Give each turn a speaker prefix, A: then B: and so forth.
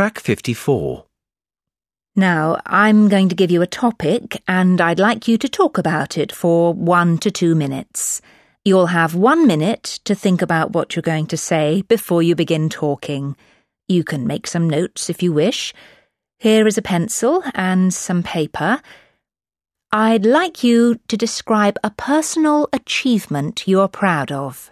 A: Track 54.
B: Now, I'm going to give you a topic and I'd like you to talk about it for one to two minutes. You'll have one minute to think about what you're going to say before you begin talking. You can make some notes if you wish. Here is a pencil and some paper. I'd like you to describe a personal achievement you're proud of.